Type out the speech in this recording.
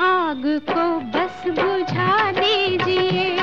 आग को बस बुझा दीजिए।